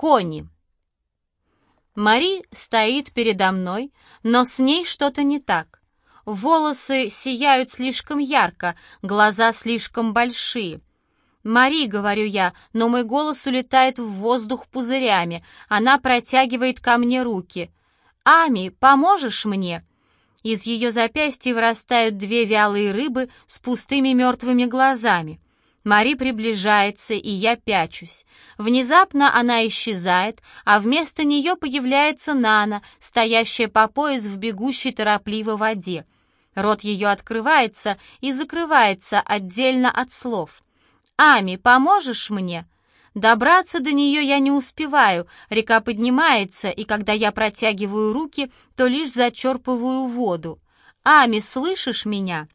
Кони. Мари стоит передо мной, но с ней что-то не так. Волосы сияют слишком ярко, глаза слишком большие. «Мари», — говорю я, но мой голос улетает в воздух пузырями. Она протягивает ко мне руки. «Ами, поможешь мне?» Из ее запястья вырастают две вялые рыбы с пустыми мертвыми глазами. Мари приближается, и я пячусь. Внезапно она исчезает, а вместо нее появляется Нана, стоящая по пояс в бегущей торопливо воде. Рот ее открывается и закрывается отдельно от слов. «Ами, поможешь мне?» Добраться до нее я не успеваю, река поднимается, и когда я протягиваю руки, то лишь зачерпываю воду. «Ами, слышишь меня?»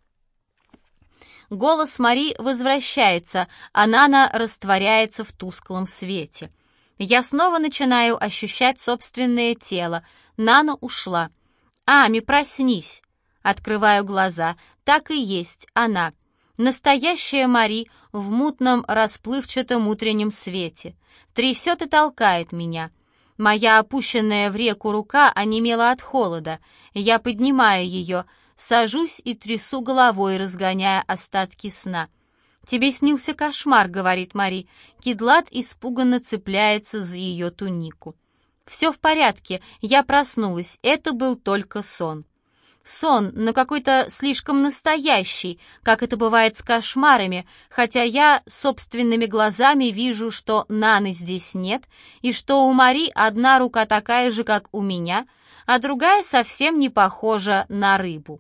Голос Мари возвращается, а Нана растворяется в тусклом свете. Я снова начинаю ощущать собственное тело. Нана ушла. «Ами, проснись!» Открываю глаза. Так и есть, она. Настоящая Мари в мутном расплывчатом утреннем свете. Трясет и толкает меня. Моя опущенная в реку рука онемела от холода. Я поднимаю ее — Сажусь и трясу головой, разгоняя остатки сна. «Тебе снился кошмар», — говорит Мари. Кидлат испуганно цепляется за ее тунику. «Все в порядке, я проснулась, это был только сон». Сон, но какой-то слишком настоящий, как это бывает с кошмарами, хотя я собственными глазами вижу, что Наны здесь нет, и что у Мари одна рука такая же, как у меня, а другая совсем не похожа на рыбу.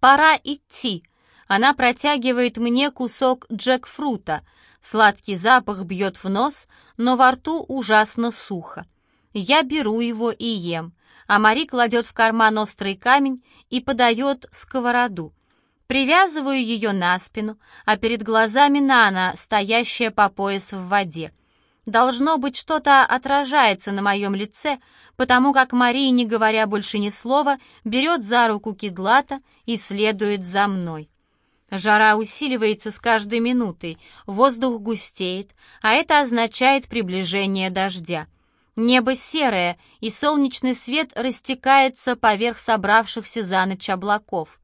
«Пора идти!» Она протягивает мне кусок джекфрута. Сладкий запах бьет в нос, но во рту ужасно сухо. Я беру его и ем, а Мари кладет в карман острый камень и подает сковороду. Привязываю ее на спину, а перед глазами Нана, стоящая по пояс в воде. Должно быть, что-то отражается на моем лице, потому как Мария, не говоря больше ни слова, берет за руку Кедлата и следует за мной. Жара усиливается с каждой минутой, воздух густеет, а это означает приближение дождя. Небо серое, и солнечный свет растекается поверх собравшихся за ночь облаков.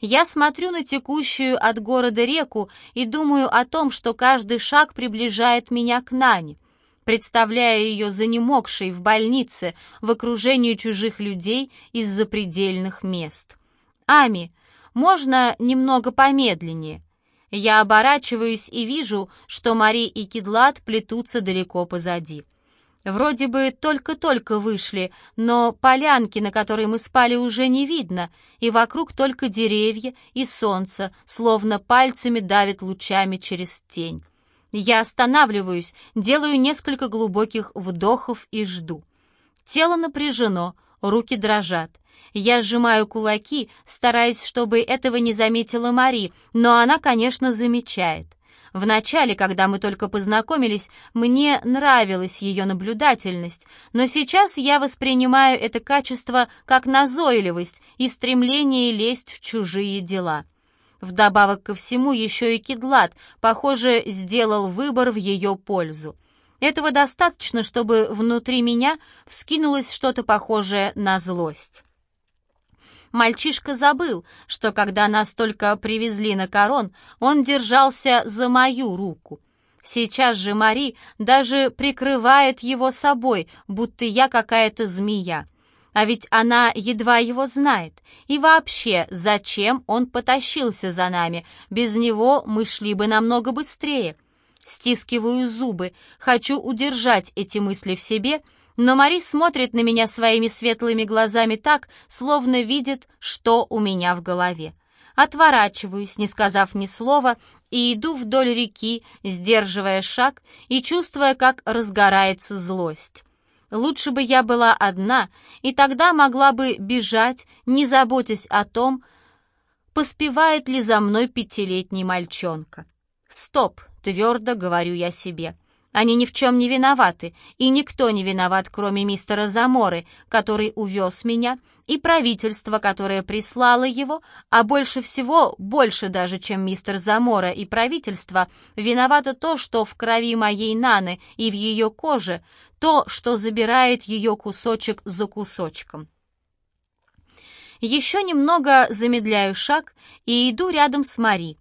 Я смотрю на текущую от города реку и думаю о том, что каждый шаг приближает меня к Нане. Представляю ее занемогшей в больнице в окружении чужих людей из запредельных мест. «Ами, можно немного помедленнее?» Я оборачиваюсь и вижу, что Мари и Кедлат плетутся далеко позади. Вроде бы только-только вышли, но полянки, на которой мы спали, уже не видно, и вокруг только деревья и солнце, словно пальцами давит лучами через тень. Я останавливаюсь, делаю несколько глубоких вдохов и жду. Тело напряжено, руки дрожат. Я сжимаю кулаки, стараясь, чтобы этого не заметила Мари, но она, конечно, замечает. Вначале, когда мы только познакомились, мне нравилась ее наблюдательность, но сейчас я воспринимаю это качество как назойливость и стремление лезть в чужие дела. Вдобавок ко всему еще и Кедлат, похоже, сделал выбор в ее пользу. Этого достаточно, чтобы внутри меня вскинулось что-то похожее на злость. Мальчишка забыл, что когда нас только привезли на корон, он держался за мою руку. Сейчас же Мари даже прикрывает его собой, будто я какая-то змея. А ведь она едва его знает. И вообще, зачем он потащился за нами? Без него мы шли бы намного быстрее. Стискиваю зубы, хочу удержать эти мысли в себе — но Мари смотрит на меня своими светлыми глазами так, словно видит, что у меня в голове. Отворачиваюсь, не сказав ни слова, и иду вдоль реки, сдерживая шаг и чувствуя, как разгорается злость. Лучше бы я была одна, и тогда могла бы бежать, не заботясь о том, поспевает ли за мной пятилетний мальчонка. «Стоп!» — твердо говорю я себе. Они ни в чем не виноваты, и никто не виноват, кроме мистера Заморы, который увез меня, и правительство, которое прислало его, а больше всего, больше даже, чем мистер Замора и правительство, виновато то, что в крови моей Наны и в ее коже, то, что забирает ее кусочек за кусочком. Еще немного замедляю шаг и иду рядом с Мари.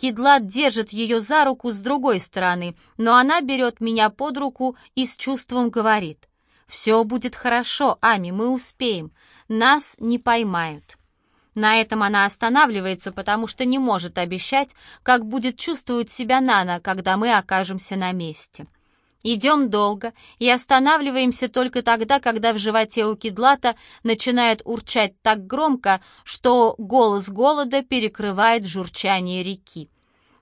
Кидлат держит ее за руку с другой стороны, но она берет меня под руку и с чувством говорит. «Все будет хорошо, Ами, мы успеем. Нас не поймают». На этом она останавливается, потому что не может обещать, как будет чувствовать себя Нана, когда мы окажемся на месте. Идем долго и останавливаемся только тогда, когда в животе у Кедлата начинает урчать так громко, что голос голода перекрывает журчание реки.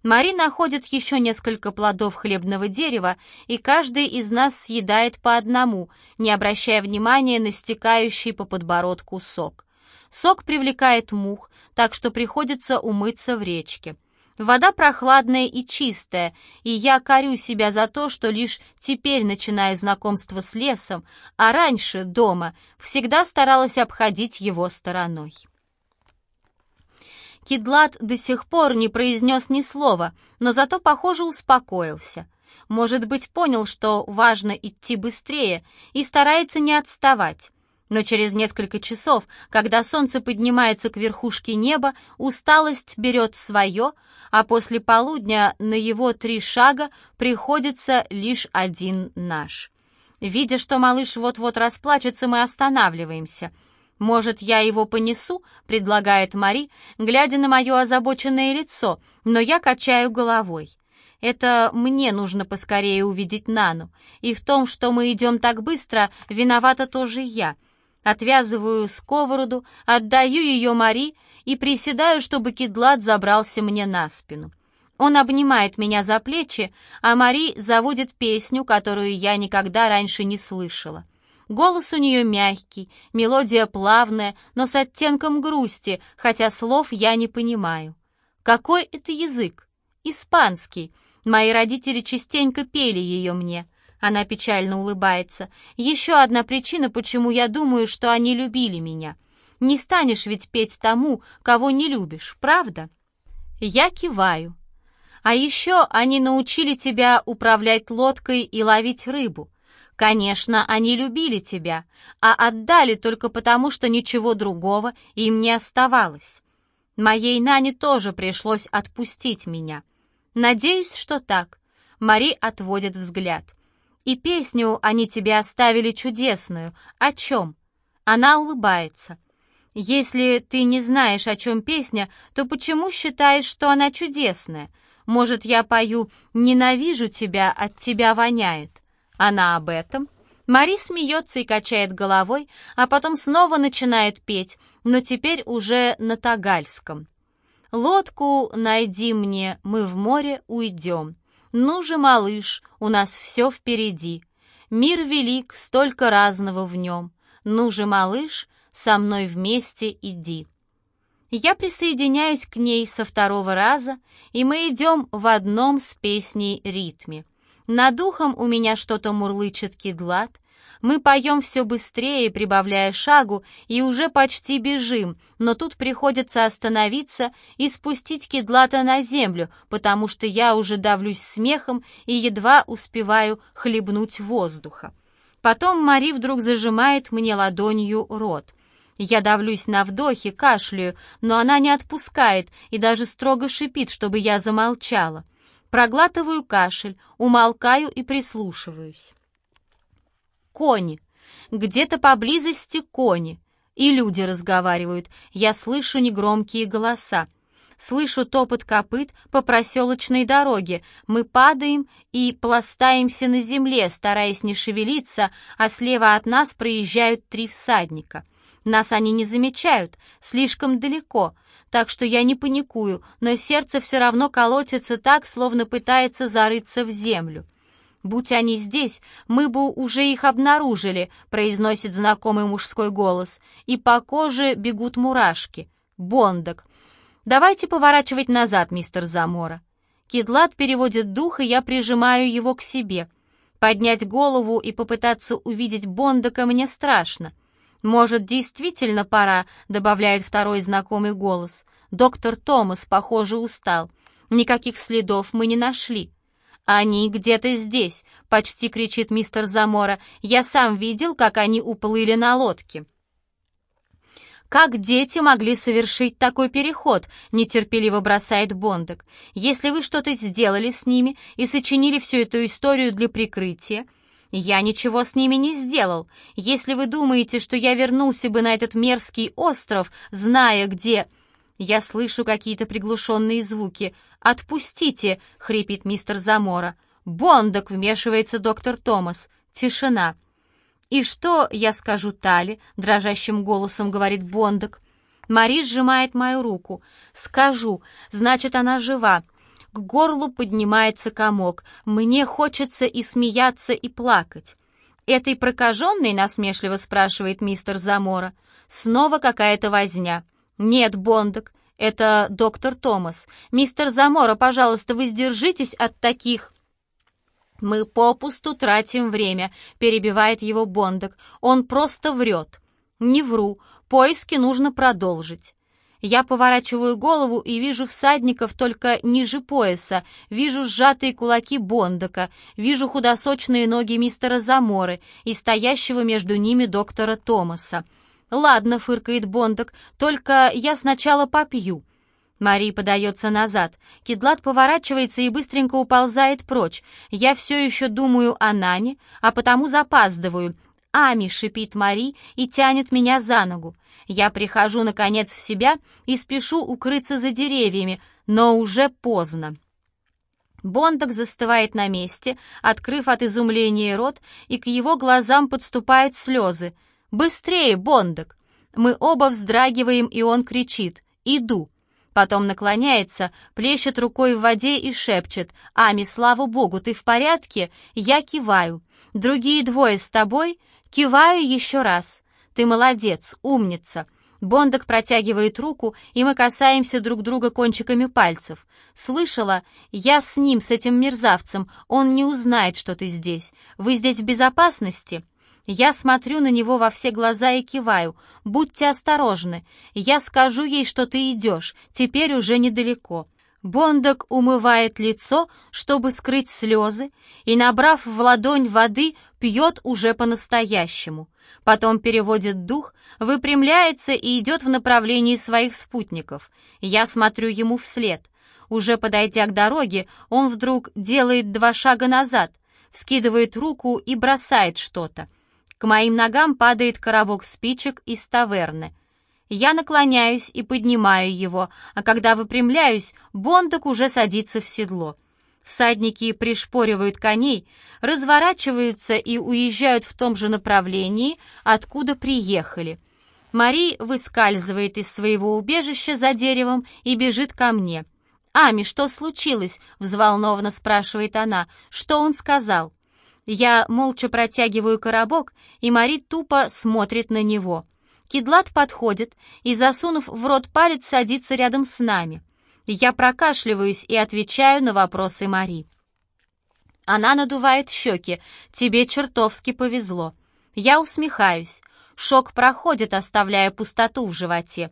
Мари находит еще несколько плодов хлебного дерева, и каждый из нас съедает по одному, не обращая внимания на стекающий по подбородку сок. Сок привлекает мух, так что приходится умыться в речке. Вода прохладная и чистая, и я корю себя за то, что лишь теперь начинаю знакомство с лесом, а раньше, дома, всегда старалась обходить его стороной. Кидлат до сих пор не произнес ни слова, но зато, похоже, успокоился. Может быть, понял, что важно идти быстрее и старается не отставать. Но через несколько часов, когда солнце поднимается к верхушке неба, усталость берет свое, а после полудня на его три шага приходится лишь один наш. Видя, что малыш вот-вот расплачется, мы останавливаемся. «Может, я его понесу?» — предлагает Мари, глядя на мое озабоченное лицо, но я качаю головой. Это мне нужно поскорее увидеть Нану, и в том, что мы идем так быстро, виновата тоже я — Отвязываю сковороду, отдаю ее Мари и приседаю, чтобы кедлат забрался мне на спину. Он обнимает меня за плечи, а Мари заводит песню, которую я никогда раньше не слышала. Голос у нее мягкий, мелодия плавная, но с оттенком грусти, хотя слов я не понимаю. Какой это язык? Испанский. Мои родители частенько пели ее мне. Она печально улыбается. Еще одна причина, почему я думаю, что они любили меня. Не станешь ведь петь тому, кого не любишь, правда? Я киваю. А еще они научили тебя управлять лодкой и ловить рыбу. Конечно, они любили тебя, а отдали только потому, что ничего другого им не оставалось. Моей Нане тоже пришлось отпустить меня. Надеюсь, что так. Мари отводит взгляд. И песню они тебе оставили чудесную. О чем?» Она улыбается. «Если ты не знаешь, о чем песня, то почему считаешь, что она чудесная? Может, я пою «Ненавижу тебя, от тебя воняет». Она об этом?» Мари смеется и качает головой, а потом снова начинает петь, но теперь уже на тагальском. «Лодку найди мне, мы в море уйдем. «Ну же, малыш, у нас все впереди. Мир велик, столько разного в нем. Ну же, малыш, со мной вместе иди». Я присоединяюсь к ней со второго раза, и мы идем в одном с песней ритме. Над духом у меня что-то мурлычет кедлат, мы поем все быстрее, прибавляя шагу, и уже почти бежим, но тут приходится остановиться и спустить кедлата на землю, потому что я уже давлюсь смехом и едва успеваю хлебнуть воздуха. Потом Мари вдруг зажимает мне ладонью рот. Я давлюсь на вдохе, кашляю, но она не отпускает и даже строго шипит, чтобы я замолчала. Проглатываю кашель, умолкаю и прислушиваюсь кони. Где-то поблизости кони. И люди разговаривают. Я слышу негромкие голоса. Слышу топот копыт по проселочной дороге. Мы падаем и пластаемся на земле, стараясь не шевелиться, а слева от нас проезжают три всадника. Нас они не замечают, слишком далеко, так что я не паникую, но сердце все равно колотится так, словно пытается зарыться в землю. «Будь они здесь, мы бы уже их обнаружили», — произносит знакомый мужской голос, и по коже бегут мурашки. «Бондок». «Давайте поворачивать назад, мистер Замора». Кедлат переводит дух, и я прижимаю его к себе. Поднять голову и попытаться увидеть Бондака мне страшно. «Может, действительно пора», — добавляет второй знакомый голос. «Доктор Томас, похоже, устал. Никаких следов мы не нашли». «Они где-то здесь», — почти кричит мистер Замора. «Я сам видел, как они уплыли на лодке». «Как дети могли совершить такой переход?» — нетерпеливо бросает Бондок. «Если вы что-то сделали с ними и сочинили всю эту историю для прикрытия...» «Я ничего с ними не сделал. Если вы думаете, что я вернулся бы на этот мерзкий остров, зная, где...» Я слышу какие-то приглушенные звуки. «Отпустите!» — хрипит мистер Замора. «Бондок!» — вмешивается доктор Томас. Тишина. «И что я скажу Тали?» — дрожащим голосом говорит Бондок. Мари сжимает мою руку. «Скажу. Значит, она жива. К горлу поднимается комок. Мне хочется и смеяться, и плакать. «Этой прокаженной?» — насмешливо спрашивает мистер Замора. «Снова какая-то возня». «Нет, Бондок, это доктор Томас. Мистер Замора, пожалуйста, вы сдержитесь от таких...» «Мы попусту тратим время», — перебивает его Бондок. «Он просто врет». «Не вру. Поиски нужно продолжить». Я поворачиваю голову и вижу всадников только ниже пояса, вижу сжатые кулаки Бондока, вижу худосочные ноги мистера Заморы и стоящего между ними доктора Томаса. «Ладно», — фыркает Бондок, — «только я сначала попью». Мари подается назад. Кедлат поворачивается и быстренько уползает прочь. Я все еще думаю о Нане, а потому запаздываю. «Ами!» — шипит Мари и тянет меня за ногу. Я прихожу, наконец, в себя и спешу укрыться за деревьями, но уже поздно. Бондок застывает на месте, открыв от изумления рот, и к его глазам подступают слезы. «Быстрее, Бондок!» Мы оба вздрагиваем, и он кричит «Иду!» Потом наклоняется, плещет рукой в воде и шепчет «Ами, слава богу, ты в порядке?» Я киваю. «Другие двое с тобой?» Киваю еще раз. «Ты молодец, умница!» Бондок протягивает руку, и мы касаемся друг друга кончиками пальцев. «Слышала? Я с ним, с этим мерзавцем. Он не узнает, что ты здесь. Вы здесь в безопасности?» Я смотрю на него во все глаза и киваю. «Будьте осторожны. Я скажу ей, что ты идешь. Теперь уже недалеко». Бондок умывает лицо, чтобы скрыть слезы, и, набрав в ладонь воды, пьет уже по-настоящему. Потом переводит дух, выпрямляется и идет в направлении своих спутников. Я смотрю ему вслед. Уже подойдя к дороге, он вдруг делает два шага назад, скидывает руку и бросает что-то. К моим ногам падает коробок спичек из таверны. Я наклоняюсь и поднимаю его, а когда выпрямляюсь, Бондок уже садится в седло. Всадники пришпоривают коней, разворачиваются и уезжают в том же направлении, откуда приехали. Мари выскальзывает из своего убежища за деревом и бежит ко мне. «Ами, что случилось?» — взволнованно спрашивает она. «Что он сказал?» Я молча протягиваю коробок, и Мари тупо смотрит на него — Кедлат подходит и, засунув в рот палец, садится рядом с нами. Я прокашливаюсь и отвечаю на вопросы Мари. Она надувает щеки. «Тебе чертовски повезло». Я усмехаюсь. Шок проходит, оставляя пустоту в животе.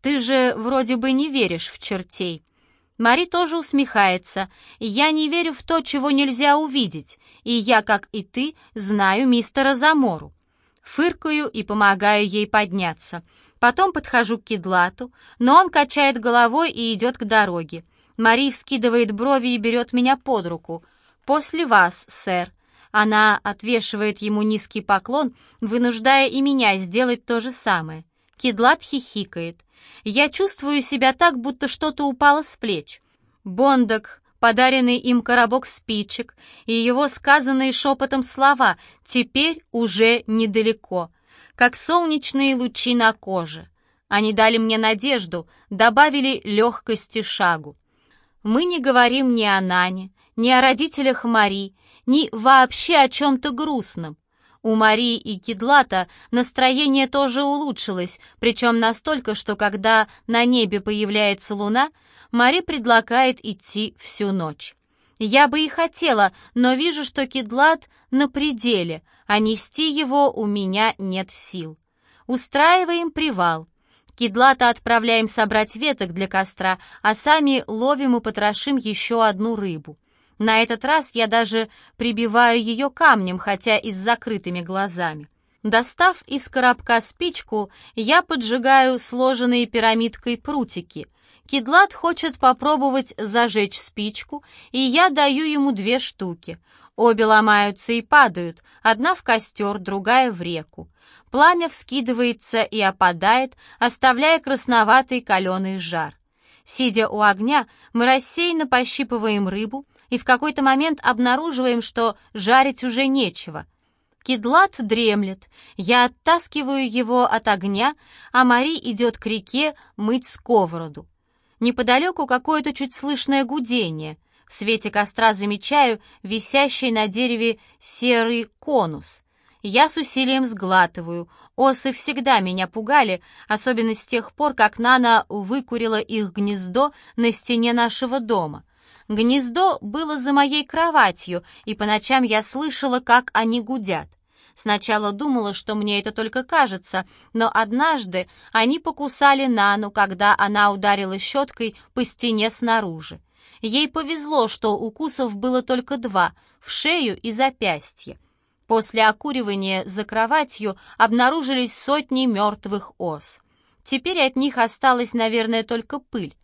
«Ты же вроде бы не веришь в чертей». Мари тоже усмехается. «Я не верю в то, чего нельзя увидеть, и я, как и ты, знаю мистера Замору. Фыркаю и помогаю ей подняться. Потом подхожу к кедлату, но он качает головой и идет к дороге. Мари вскидывает брови и берет меня под руку. «После вас, сэр». Она отвешивает ему низкий поклон, вынуждая и меня сделать то же самое. Кедлат хихикает. Я чувствую себя так, будто что-то упало с плеч. Бондок подаренный им коробок спичек и его сказанные шепотом слова «теперь уже недалеко», как солнечные лучи на коже. Они дали мне надежду, добавили легкости шагу. Мы не говорим ни о Нане, ни о родителях Мари, ни вообще о чем-то грустном. У Марии и Кедлата настроение тоже улучшилось, причем настолько, что когда на небе появляется луна — Мари предлагает идти всю ночь. Я бы и хотела, но вижу, что кедлат на пределе, а нести его у меня нет сил. Устраиваем привал. Кедлата отправляем собрать веток для костра, а сами ловим и потрошим еще одну рыбу. На этот раз я даже прибиваю ее камнем, хотя и с закрытыми глазами. Достав из коробка спичку, я поджигаю сложенные пирамидкой прутики. Кедлат хочет попробовать зажечь спичку, и я даю ему две штуки. Обе ломаются и падают, одна в костер, другая в реку. Пламя вскидывается и опадает, оставляя красноватый каленый жар. Сидя у огня, мы рассеянно пощипываем рыбу, и в какой-то момент обнаруживаем, что жарить уже нечего. Кедлат дремлет, я оттаскиваю его от огня, а Мари идет к реке мыть сковороду. Неподалеку какое-то чуть слышное гудение. В свете костра замечаю висящий на дереве серый конус. Я с усилием сглатываю. Осы всегда меня пугали, особенно с тех пор, как Нана выкурила их гнездо на стене нашего дома. Гнездо было за моей кроватью, и по ночам я слышала, как они гудят. Сначала думала, что мне это только кажется, но однажды они покусали Нану, когда она ударила щеткой по стене снаружи. Ей повезло, что укусов было только два — в шею и запястье. После окуривания за кроватью обнаружились сотни мертвых ос. Теперь от них осталась, наверное, только пыль.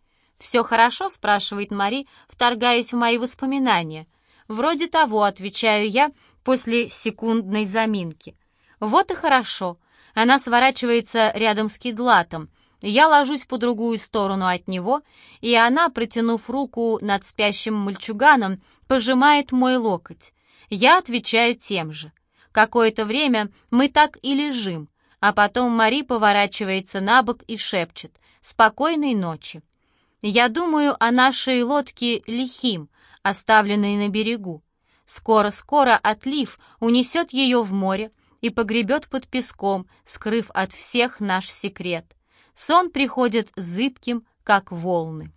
«Все хорошо?» — спрашивает Мари, вторгаясь в мои воспоминания. «Вроде того», — отвечаю я после секундной заминки. «Вот и хорошо». Она сворачивается рядом с кедлатом. Я ложусь по другую сторону от него, и она, протянув руку над спящим мальчуганом, пожимает мой локоть. Я отвечаю тем же. Какое-то время мы так и лежим, а потом Мари поворачивается на бок и шепчет «Спокойной ночи». Я думаю о нашей лодке «Лихим», оставленной на берегу. Скоро-скоро отлив унесет ее в море и погребет под песком, скрыв от всех наш секрет. Сон приходит зыбким, как волны.